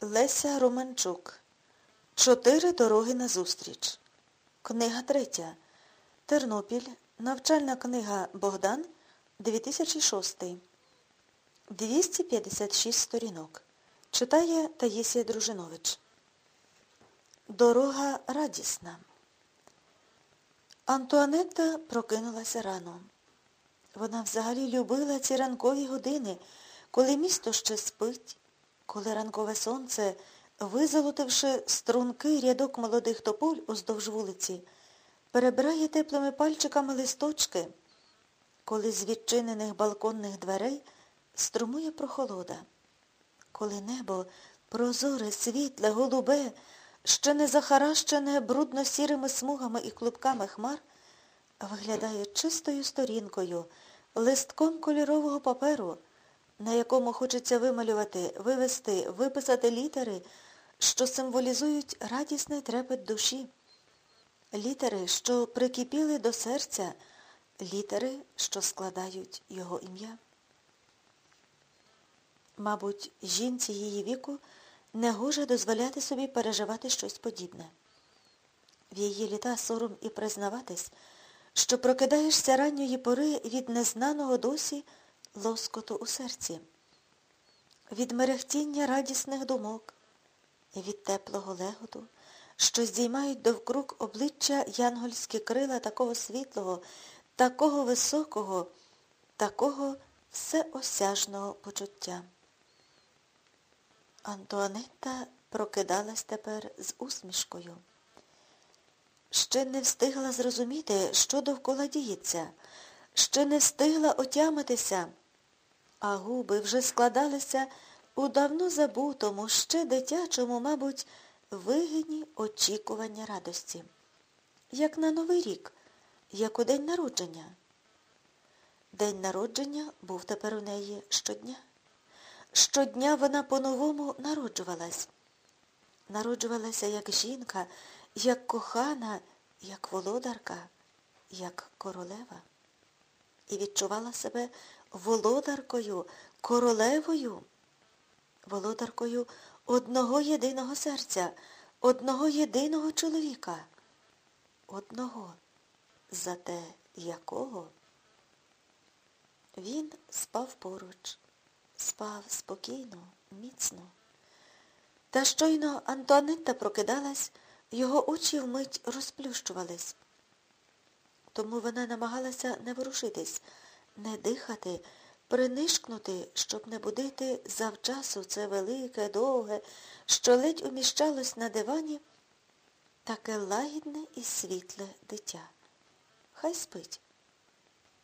Леся Романчук. Чотири дороги назустріч. Книга третя. Тернопіль. Навчальна книга Богдан. 2006. 256 сторінок. Читає Таїсія Дружинович. Дорога радісна. Антуанетта прокинулася рано. Вона взагалі любила ці ранкові години, коли місто ще спить, коли ранкове сонце, визолотивши стрункий рядок молодих тополь уздовж вулиці, перебирає теплими пальчиками листочки, коли з відчинених балконних дверей струмує прохолода, коли небо прозоре, світле, голубе, ще не захаращене брудно-сірими смугами і клубками хмар, виглядає чистою сторінкою, листком кольорового паперу, на якому хочеться вималювати, вивести, виписати літери, що символізують радісний трепет душі. Літери, що прикипіли до серця, літери, що складають його ім'я. Мабуть, жінці її віку не гоже дозволяти собі переживати щось подібне. В її літа сором і признаватись, що прокидаєшся ранньої пори від незнаного досі лоскоту у серці, від мерехтіння радісних думок, від теплого леготу, що здіймають довкруг обличчя янгольські крила такого світлого, такого високого, такого всеосяжного почуття. Антуанетта прокидалась тепер з усмішкою. Ще не встигла зрозуміти, що довкола діється, ще не встигла отямитися, а губи вже складалися у давно забутому, ще дитячому, мабуть, вигідні очікування радості. Як на Новий рік, як у день народження. День народження був тепер у неї щодня. Щодня вона по-новому народжувалась. Народжувалася як жінка, як кохана, як володарка, як королева. І відчувала себе володаркою, королевою, володаркою одного єдиного серця, одного єдиного чоловіка, одного, за те якого він спав поруч, спав спокійно, міцно. Та щойно Антуанетта прокидалась, його очі вмить розплющувались. Тому вона намагалася не ворушитись, не дихати, принишкнути, щоб не будити завчасу це велике, довге, що ледь уміщалось на дивані, таке лагідне і світле дитя. Хай спить.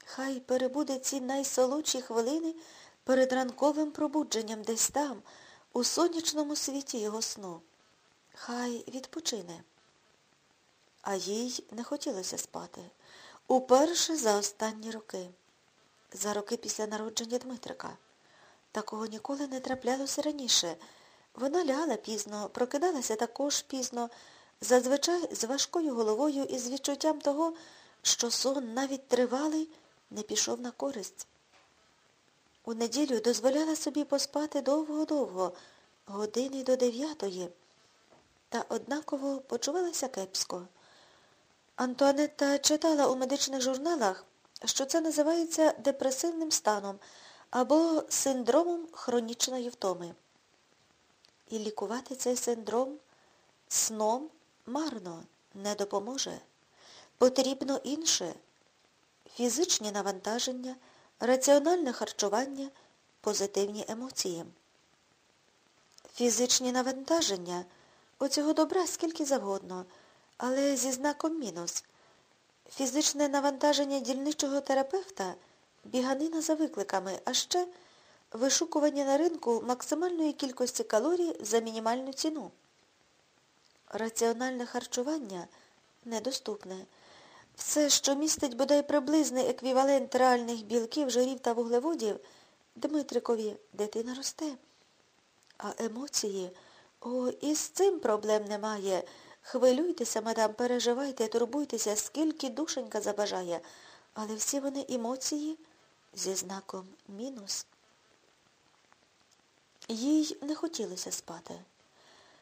Хай перебуде ці найсолодші хвилини перед ранковим пробудженням десь там, у сонячному світі його сну. Хай відпочине. А їй не хотілося спати. Уперше за останні роки. За роки після народження Дмитрика. Такого ніколи не траплялося раніше. Вона лягала пізно, прокидалася також пізно, зазвичай з важкою головою і з відчуттям того, що сон навіть тривалий не пішов на користь. У неділю дозволяла собі поспати довго-довго, години до дев'ятої, та однаково почувалася кепсько. Антуанетта читала у медичних журналах, що це називається депресивним станом або синдромом хронічної втоми. І лікувати цей синдром сном марно не допоможе. Потрібно інше фізичні навантаження, раціональне харчування, позитивні емоції. Фізичні навантаження оцього добра скільки завгодно, але зі знаком мінус. Фізичне навантаження дільничого терапевта біганина за викликами, а ще вишукування на ринку максимальної кількості калорій за мінімальну ціну. Раціональне харчування недоступне. Все, що містить бодай приблизний еквівалент реальних білків, жирів та вуглеводів, Дмитрикові дитина росте. А емоції, о, і з цим проблем немає. Хвилюйтеся, мадам, переживайте, турбуйтеся, скільки душенька забажає. Але всі вони емоції зі знаком мінус. Їй не хотілося спати.